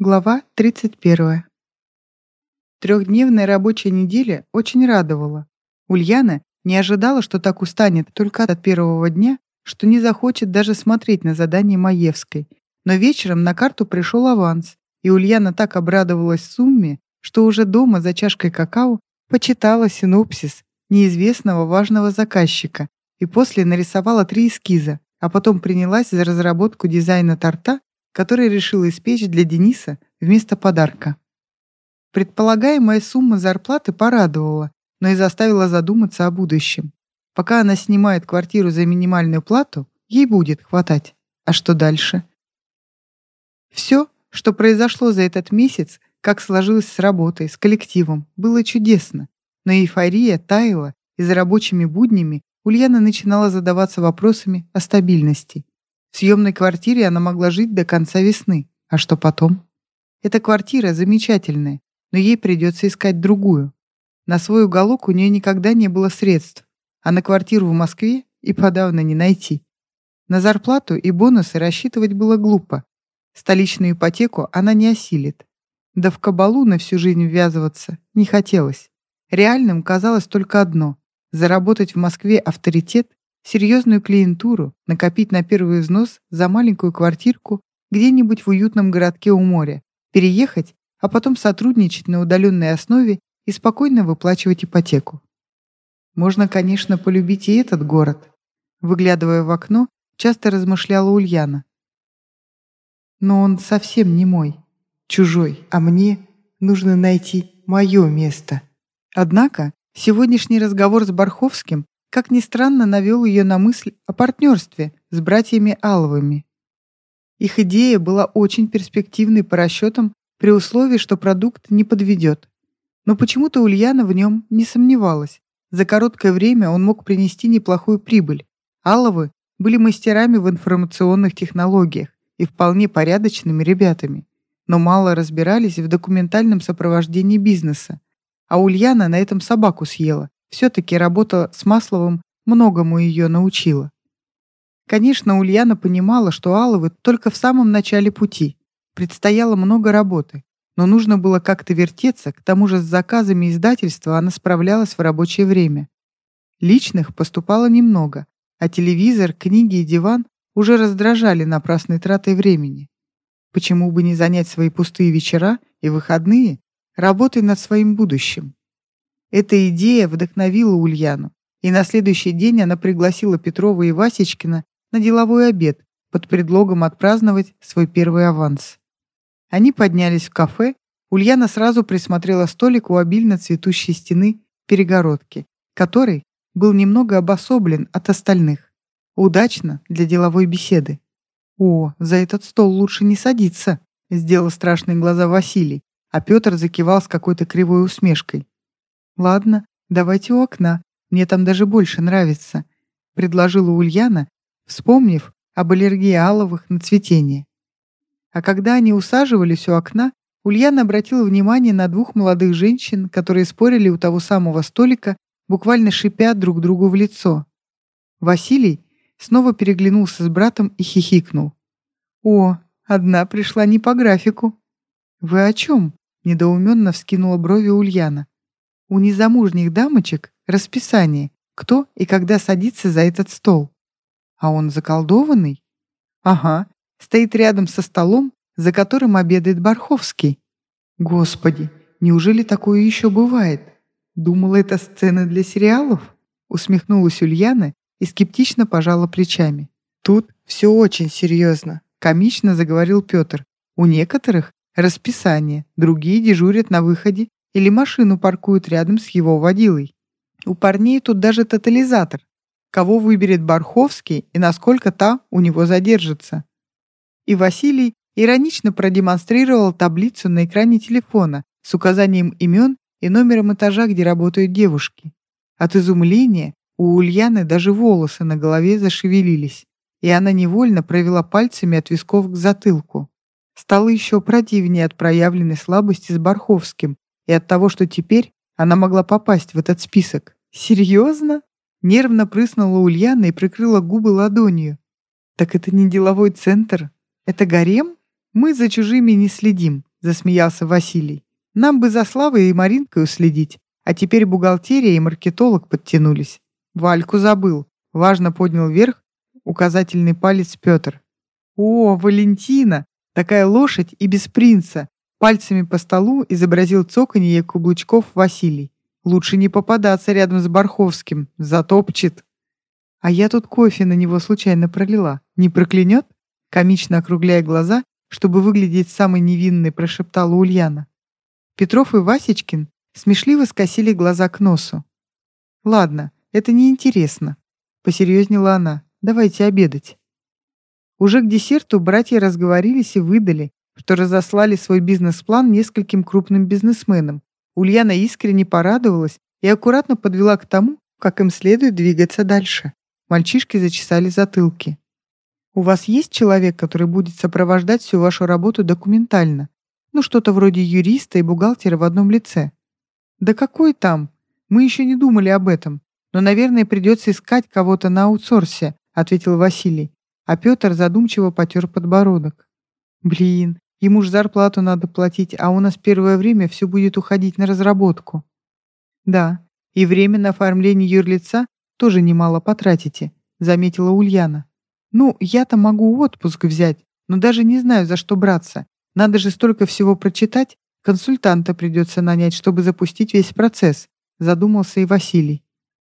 Глава 31. Трехдневная рабочая неделя очень радовала. Ульяна не ожидала, что так устанет только от первого дня, что не захочет даже смотреть на задание Маевской. Но вечером на карту пришел аванс, и Ульяна так обрадовалась сумме, что уже дома за чашкой какао почитала синопсис неизвестного важного заказчика и после нарисовала три эскиза, а потом принялась за разработку дизайна торта который решил испечь для Дениса вместо подарка. Предполагаемая сумма зарплаты порадовала, но и заставила задуматься о будущем. Пока она снимает квартиру за минимальную плату, ей будет хватать. А что дальше? Все, что произошло за этот месяц, как сложилось с работой, с коллективом, было чудесно. Но эйфория таяла, и за рабочими буднями Ульяна начинала задаваться вопросами о стабильности. В съемной квартире она могла жить до конца весны. А что потом? Эта квартира замечательная, но ей придется искать другую. На свой уголок у нее никогда не было средств, а на квартиру в Москве и подавно не найти. На зарплату и бонусы рассчитывать было глупо. Столичную ипотеку она не осилит. Да в кабалу на всю жизнь ввязываться не хотелось. Реальным казалось только одно – заработать в Москве авторитет серьезную клиентуру, накопить на первый взнос за маленькую квартирку где-нибудь в уютном городке у моря, переехать, а потом сотрудничать на удаленной основе и спокойно выплачивать ипотеку. Можно, конечно, полюбить и этот город. Выглядывая в окно, часто размышляла Ульяна. Но он совсем не мой, чужой, а мне нужно найти мое место. Однако сегодняшний разговор с Барховским как ни странно, навел ее на мысль о партнерстве с братьями Аловыми. Их идея была очень перспективной по расчетам при условии, что продукт не подведет. Но почему-то Ульяна в нем не сомневалась. За короткое время он мог принести неплохую прибыль. Аловы были мастерами в информационных технологиях и вполне порядочными ребятами, но мало разбирались в документальном сопровождении бизнеса. А Ульяна на этом собаку съела все-таки работа с Масловым многому ее научила. Конечно, Ульяна понимала, что Аловы только в самом начале пути. Предстояло много работы, но нужно было как-то вертеться, к тому же с заказами издательства она справлялась в рабочее время. Личных поступало немного, а телевизор, книги и диван уже раздражали напрасной тратой времени. Почему бы не занять свои пустые вечера и выходные работой над своим будущим? Эта идея вдохновила Ульяну, и на следующий день она пригласила Петрова и Васечкина на деловой обед под предлогом отпраздновать свой первый аванс. Они поднялись в кафе, Ульяна сразу присмотрела столик у обильно цветущей стены перегородки, который был немного обособлен от остальных. Удачно для деловой беседы. «О, за этот стол лучше не садиться», — сделал страшные глаза Василий, а Петр закивал с какой-то кривой усмешкой. «Ладно, давайте у окна, мне там даже больше нравится», — предложила Ульяна, вспомнив об аллергии аловых на цветение. А когда они усаживались у окна, Ульяна обратила внимание на двух молодых женщин, которые спорили у того самого столика, буквально шипя друг другу в лицо. Василий снова переглянулся с братом и хихикнул. «О, одна пришла не по графику». «Вы о чем?» — недоуменно вскинула брови Ульяна. У незамужних дамочек расписание, кто и когда садится за этот стол. А он заколдованный? Ага, стоит рядом со столом, за которым обедает Барховский. Господи, неужели такое еще бывает? Думала, это сцена для сериалов? Усмехнулась Ульяна и скептично пожала плечами. Тут все очень серьезно, комично заговорил Петр. У некоторых расписание, другие дежурят на выходе или машину паркуют рядом с его водилой. У парней тут даже тотализатор. Кого выберет Барховский и насколько та у него задержится. И Василий иронично продемонстрировал таблицу на экране телефона с указанием имен и номером этажа, где работают девушки. От изумления у Ульяны даже волосы на голове зашевелились, и она невольно провела пальцами от висков к затылку. Стало еще противнее от проявленной слабости с Барховским, и от того, что теперь она могла попасть в этот список. Серьезно? Нервно прыснула Ульяна и прикрыла губы ладонью. Так это не деловой центр, это гарем? Мы за чужими не следим, засмеялся Василий. Нам бы за Славой и Маринкой уследить, а теперь бухгалтерия и маркетолог подтянулись. Вальку забыл. Важно поднял вверх указательный палец Петр. О, Валентина! Такая лошадь и без принца. Пальцами по столу изобразил цоканье каблучков Василий. Лучше не попадаться рядом с Барховским, затопчет. А я тут кофе на него случайно пролила. Не проклянет? Комично округляя глаза, чтобы выглядеть самой невинной, прошептала Ульяна. Петров и Васечкин смешливо скосили глаза к носу. «Ладно, это неинтересно», — посерьезнела она. «Давайте обедать». Уже к десерту братья разговорились и выдали, что разослали свой бизнес-план нескольким крупным бизнесменам. Ульяна искренне порадовалась и аккуратно подвела к тому, как им следует двигаться дальше. Мальчишки зачесали затылки. «У вас есть человек, который будет сопровождать всю вашу работу документально? Ну, что-то вроде юриста и бухгалтера в одном лице. Да какой там? Мы еще не думали об этом. Но, наверное, придется искать кого-то на аутсорсе, ответил Василий. А Петр задумчиво потер подбородок. Блин, ему ж зарплату надо платить, а у нас первое время все будет уходить на разработку. Да, и время на оформление юрлица тоже немало потратите, заметила Ульяна. Ну, я-то могу отпуск взять, но даже не знаю, за что браться. Надо же столько всего прочитать, консультанта придется нанять, чтобы запустить весь процесс, задумался и Василий.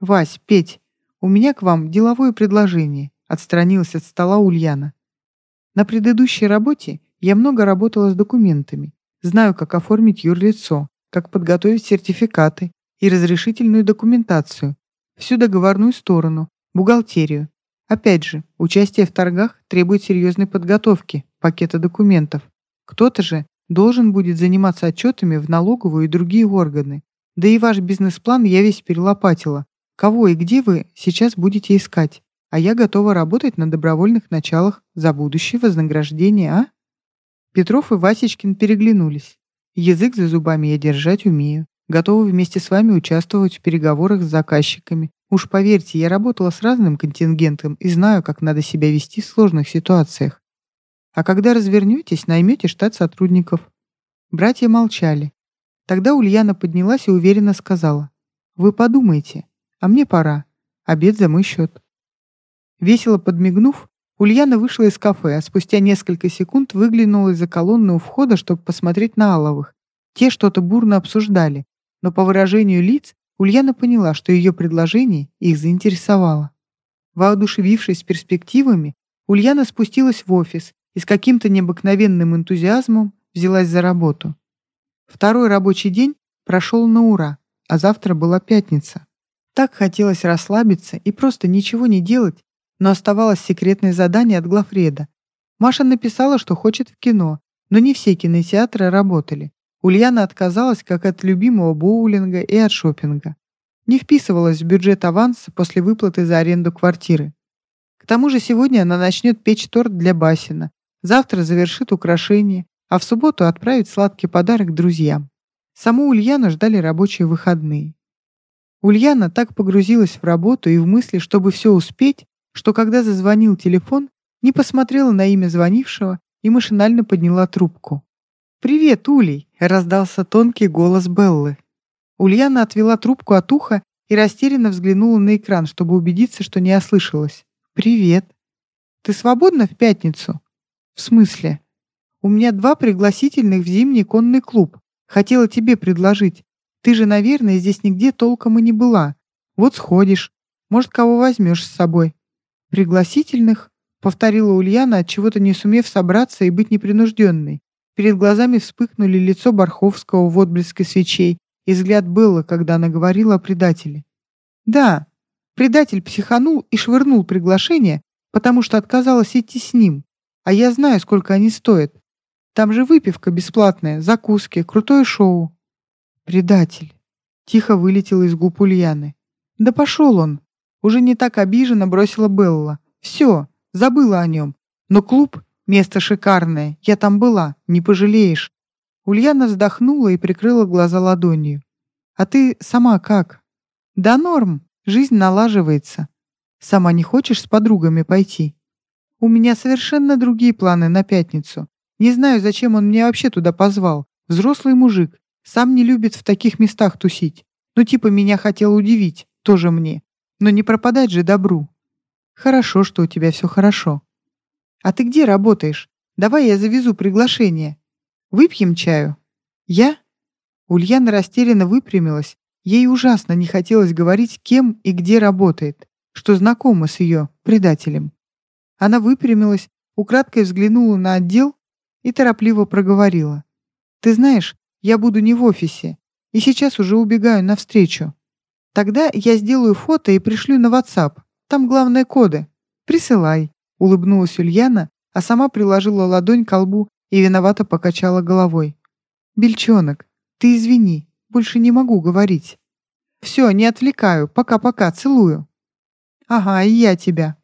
Вась, Петь, у меня к вам деловое предложение, отстранилась от стола Ульяна. На предыдущей работе я много работала с документами, знаю, как оформить юрлицо, как подготовить сертификаты и разрешительную документацию, всю договорную сторону, бухгалтерию. Опять же, участие в торгах требует серьезной подготовки, пакета документов. Кто-то же должен будет заниматься отчетами в налоговую и другие органы. Да и ваш бизнес-план я весь перелопатила. Кого и где вы сейчас будете искать? А я готова работать на добровольных началах за будущее вознаграждение, а? Петров и Васечкин переглянулись. Язык за зубами я держать умею. Готова вместе с вами участвовать в переговорах с заказчиками. Уж поверьте, я работала с разным контингентом и знаю, как надо себя вести в сложных ситуациях. А когда развернетесь, наймете штат сотрудников». Братья молчали. Тогда Ульяна поднялась и уверенно сказала. «Вы подумайте, а мне пора. Обед за мой счет». Весело подмигнув, Ульяна вышла из кафе, а спустя несколько секунд выглянула из-за колонны у входа, чтобы посмотреть на Аловых. Те что-то бурно обсуждали, но по выражению лиц Ульяна поняла, что ее предложение их заинтересовало. Воодушевившись перспективами, Ульяна спустилась в офис и с каким-то необыкновенным энтузиазмом взялась за работу. Второй рабочий день прошел на ура, а завтра была пятница. Так хотелось расслабиться и просто ничего не делать, но оставалось секретное задание от главреда. Маша написала, что хочет в кино, но не все кинотеатры работали. Ульяна отказалась как от любимого боулинга и от шопинга. Не вписывалась в бюджет аванса после выплаты за аренду квартиры. К тому же сегодня она начнет печь торт для Басина, Завтра завершит украшение, а в субботу отправит сладкий подарок друзьям. Саму Ульяну ждали рабочие выходные. Ульяна так погрузилась в работу и в мысли, чтобы все успеть, что когда зазвонил телефон, не посмотрела на имя звонившего и машинально подняла трубку. «Привет, Улей!» — раздался тонкий голос Беллы. Ульяна отвела трубку от уха и растерянно взглянула на экран, чтобы убедиться, что не ослышалась. «Привет! Ты свободна в пятницу?» «В смысле?» «У меня два пригласительных в зимний конный клуб. Хотела тебе предложить. Ты же, наверное, здесь нигде толком и не была. Вот сходишь. Может, кого возьмешь с собой?» «Пригласительных?» — повторила Ульяна, от чего то не сумев собраться и быть непринужденной. Перед глазами вспыхнули лицо Барховского в отблеске свечей и взгляд Беллы, когда она говорила о предателе. «Да, предатель психанул и швырнул приглашение, потому что отказалась идти с ним. А я знаю, сколько они стоят. Там же выпивка бесплатная, закуски, крутое шоу. Предатель. Тихо вылетел из губ Ульяны. Да пошел он. Уже не так обиженно бросила Белла. Все, забыла о нем. Но клуб — место шикарное. Я там была, не пожалеешь. Ульяна вздохнула и прикрыла глаза ладонью. А ты сама как? Да норм, жизнь налаживается. Сама не хочешь с подругами пойти? У меня совершенно другие планы на пятницу. Не знаю, зачем он меня вообще туда позвал. Взрослый мужик. Сам не любит в таких местах тусить. Ну типа меня хотел удивить. Тоже мне. Но не пропадать же добру. Хорошо, что у тебя все хорошо. А ты где работаешь? Давай я завезу приглашение. Выпьем чаю? Я? Ульяна растерянно выпрямилась. Ей ужасно не хотелось говорить, кем и где работает, что знакома с ее предателем. Она выпрямилась, украдкой взглянула на отдел и торопливо проговорила. «Ты знаешь, я буду не в офисе, и сейчас уже убегаю навстречу. Тогда я сделаю фото и пришлю на WhatsApp. Там главные коды. Присылай», — улыбнулась Ульяна, а сама приложила ладонь к лбу и виновато покачала головой. «Бельчонок, ты извини, больше не могу говорить. Все, не отвлекаю, пока-пока, целую». «Ага, и я тебя».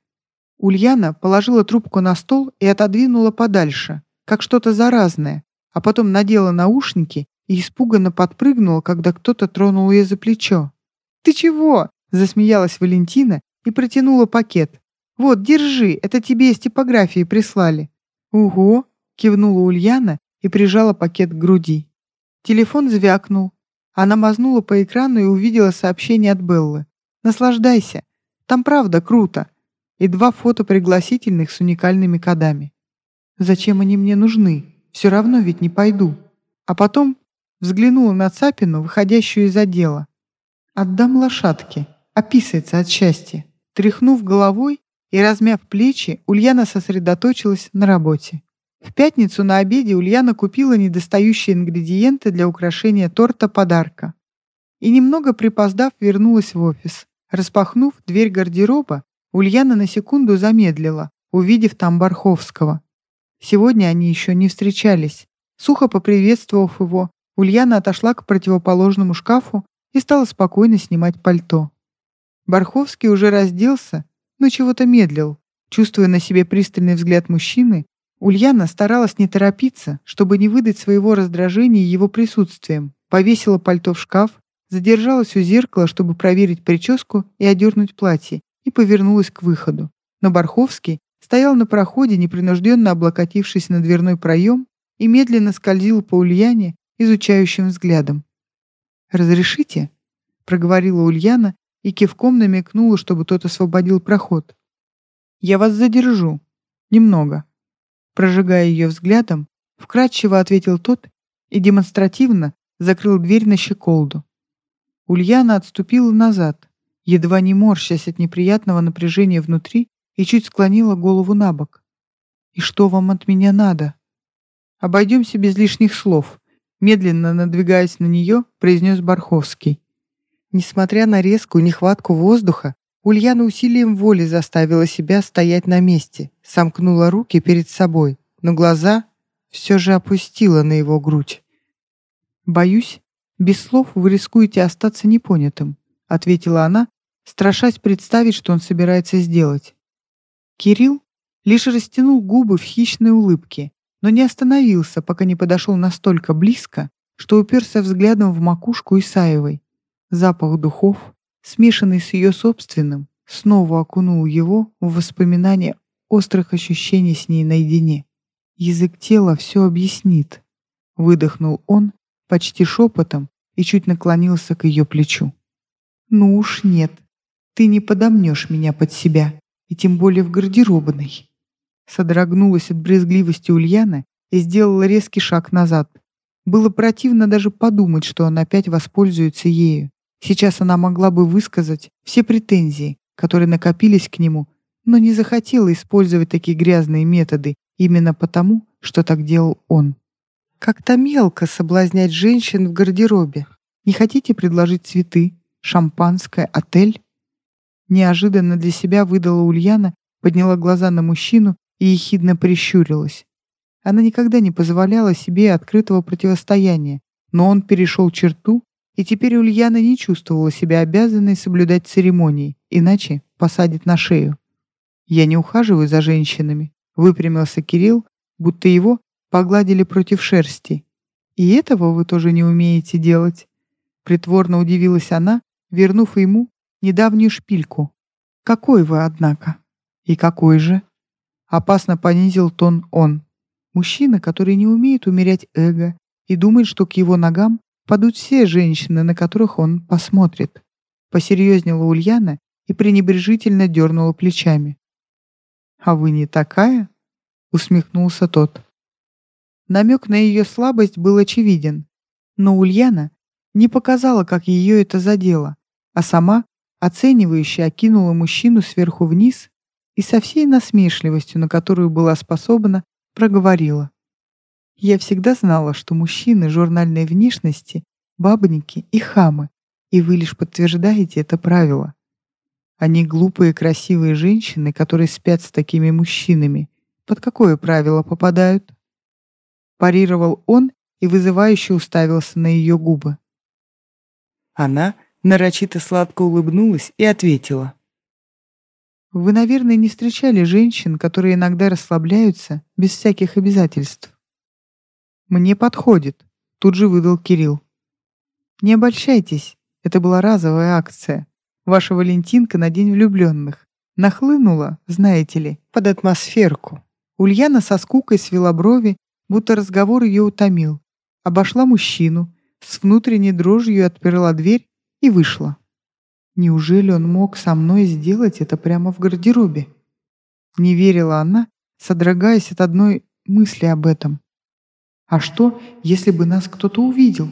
Ульяна положила трубку на стол и отодвинула подальше, как что-то заразное, а потом надела наушники и испуганно подпрыгнула, когда кто-то тронул ее за плечо. «Ты чего?» — засмеялась Валентина и протянула пакет. «Вот, держи, это тебе из типографии прислали». «Угу», — кивнула Ульяна и прижала пакет к груди. Телефон звякнул. Она мазнула по экрану и увидела сообщение от Беллы. «Наслаждайся. Там правда круто». И два фото пригласительных с уникальными кодами. «Зачем они мне нужны? Все равно ведь не пойду». А потом взглянула на Цапину, выходящую из отдела. «Отдам лошадке. Описывается от счастья». Тряхнув головой и размяв плечи, Ульяна сосредоточилась на работе. В пятницу на обеде Ульяна купила недостающие ингредиенты для украшения торта подарка. И немного припоздав, вернулась в офис. Распахнув дверь гардероба, Ульяна на секунду замедлила, увидев там Барховского. Сегодня они еще не встречались. Сухо поприветствовав его, Ульяна отошла к противоположному шкафу и стала спокойно снимать пальто. Барховский уже разделся, но чего-то медлил. Чувствуя на себе пристальный взгляд мужчины, Ульяна старалась не торопиться, чтобы не выдать своего раздражения его присутствием, повесила пальто в шкаф, задержалась у зеркала, чтобы проверить прическу и одернуть платье, и повернулась к выходу. Но Барховский стоял на проходе, непринужденно облокотившись на дверной проем, и медленно скользил по Ульяне изучающим взглядом. «Разрешите?» — проговорила Ульяна и кивком намекнула, чтобы тот освободил проход. «Я вас задержу. Немного». Прожигая ее взглядом, вкратчиво ответил тот и демонстративно закрыл дверь на щеколду. Ульяна отступила назад, едва не морщась от неприятного напряжения внутри и чуть склонила голову на бок. «И что вам от меня надо?» «Обойдемся без лишних слов», медленно надвигаясь на нее, произнес Барховский. Несмотря на резкую нехватку воздуха, Ульяна усилием воли заставила себя стоять на месте, сомкнула руки перед собой, но глаза все же опустила на его грудь. «Боюсь, без слов вы рискуете остаться непонятым», ответила она, страшась представить, что он собирается сделать. Кирилл лишь растянул губы в хищной улыбке, но не остановился, пока не подошел настолько близко, что уперся взглядом в макушку Исаевой. Запах духов, смешанный с ее собственным, снова окунул его в воспоминания острых ощущений с ней наедине. Язык тела все объяснит. Выдохнул он почти шепотом и чуть наклонился к ее плечу. «Ну уж нет, ты не подомнешь меня под себя, и тем более в гардеробной». Содрогнулась от брезгливости Ульяна и сделала резкий шаг назад. Было противно даже подумать, что он опять воспользуется ею. Сейчас она могла бы высказать все претензии, которые накопились к нему, но не захотела использовать такие грязные методы именно потому, что так делал он. Как-то мелко соблазнять женщин в гардеробе. Не хотите предложить цветы, шампанское, отель? Неожиданно для себя выдала Ульяна, подняла глаза на мужчину и ехидно прищурилась. Она никогда не позволяла себе открытого противостояния, но он перешел черту, и теперь Ульяна не чувствовала себя обязанной соблюдать церемонии, иначе посадит на шею. «Я не ухаживаю за женщинами», — выпрямился Кирилл, будто его погладили против шерсти. «И этого вы тоже не умеете делать?» Притворно удивилась она, вернув ему недавнюю шпильку. «Какой вы, однако?» «И какой же?» Опасно понизил тон он. Мужчина, который не умеет умерять эго и думает, что к его ногам падут все женщины, на которых он посмотрит. Посерьезнела Ульяна и пренебрежительно дернула плечами. «А вы не такая?» — усмехнулся тот. Намек на ее слабость был очевиден, но Ульяна не показала, как ее это задело, а сама, оценивающе окинула мужчину сверху вниз и со всей насмешливостью, на которую была способна, проговорила. «Я всегда знала, что мужчины журнальной внешности — бабники и хамы, и вы лишь подтверждаете это правило. Они глупые красивые женщины, которые спят с такими мужчинами. Под какое правило попадают?» Парировал он и вызывающе уставился на ее губы. Она нарочито сладко улыбнулась и ответила. Вы, наверное, не встречали женщин, которые иногда расслабляются без всяких обязательств. Мне подходит, тут же выдал Кирилл. Не обольщайтесь, это была разовая акция. Ваша Валентинка на День влюбленных. Нахлынула, знаете ли, под атмосферку. Ульяна со скукой свела брови, будто разговор ее утомил. Обошла мужчину, с внутренней дрожью отперла дверь и вышла. Неужели он мог со мной сделать это прямо в гардеробе? Не верила она, содрогаясь от одной мысли об этом. А что, если бы нас кто-то увидел?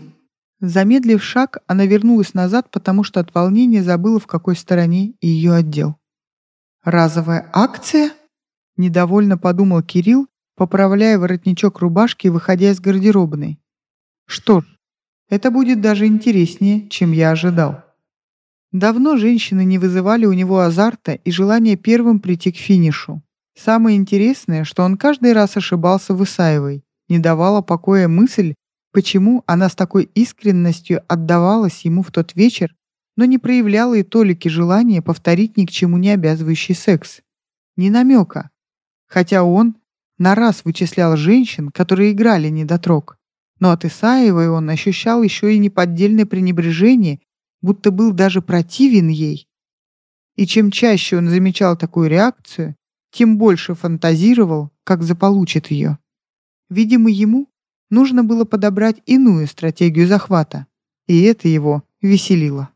Замедлив шаг, она вернулась назад, потому что от волнения забыла, в какой стороне ее отдел. «Разовая акция?» — недовольно подумал Кирилл, поправляя воротничок рубашки и выходя из гардеробной. «Что ж, это будет даже интереснее, чем я ожидал». Давно женщины не вызывали у него азарта и желания первым прийти к финишу. Самое интересное, что он каждый раз ошибался в Исаевой, не давала покоя мысль, почему она с такой искренностью отдавалась ему в тот вечер, но не проявляла и толики желания повторить ни к чему не обязывающий секс. Ни намека. Хотя он на раз вычислял женщин, которые играли недотрог. Но от Исаевой он ощущал еще и неподдельное пренебрежение будто был даже противен ей. И чем чаще он замечал такую реакцию, тем больше фантазировал, как заполучит ее. Видимо, ему нужно было подобрать иную стратегию захвата, и это его веселило.